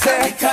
say.